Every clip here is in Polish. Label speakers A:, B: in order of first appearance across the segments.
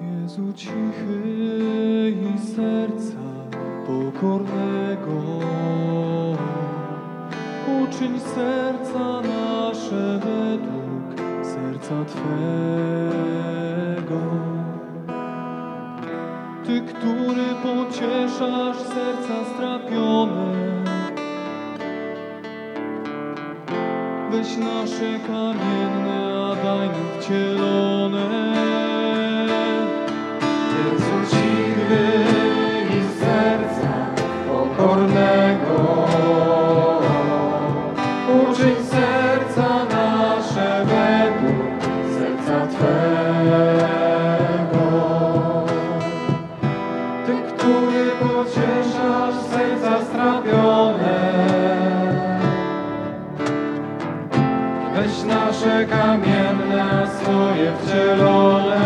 A: Jezu cichy i serca pokornego, uczyń serca nasze według serca Twego. Ty, który pocieszasz serca strapione, weź nasze kamienne, a daj nam wcielone. Uczyń serca nasze według serca Twego. Ty, który pocieszasz serca strapione, weź nasze kamienne, swoje wcielone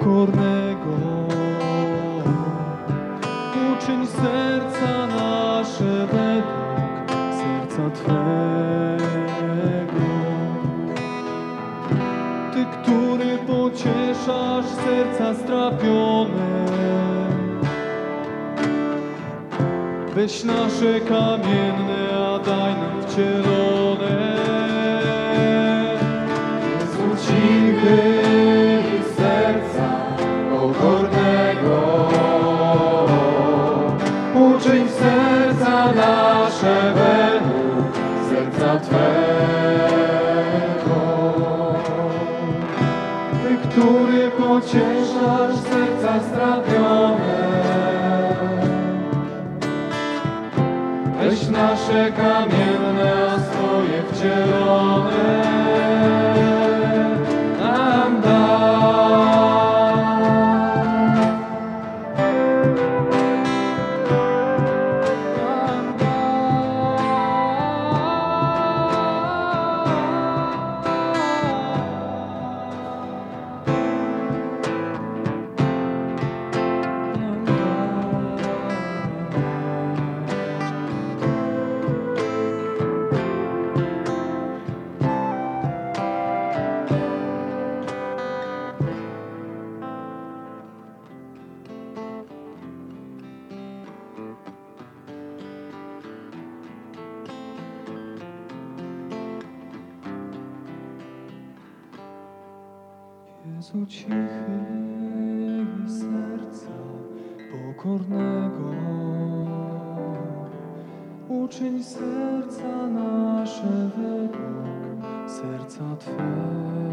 A: pokornego, uczyń serca nasze według serca Twego. Ty, który pocieszasz serca strapione, weź nasze kamienne, a daj nam wcielone. Który pocieszasz serca strapione, weź nasze kamienne, Jezu cichy serca pokornego, uczyń serca nasze według serca Twego.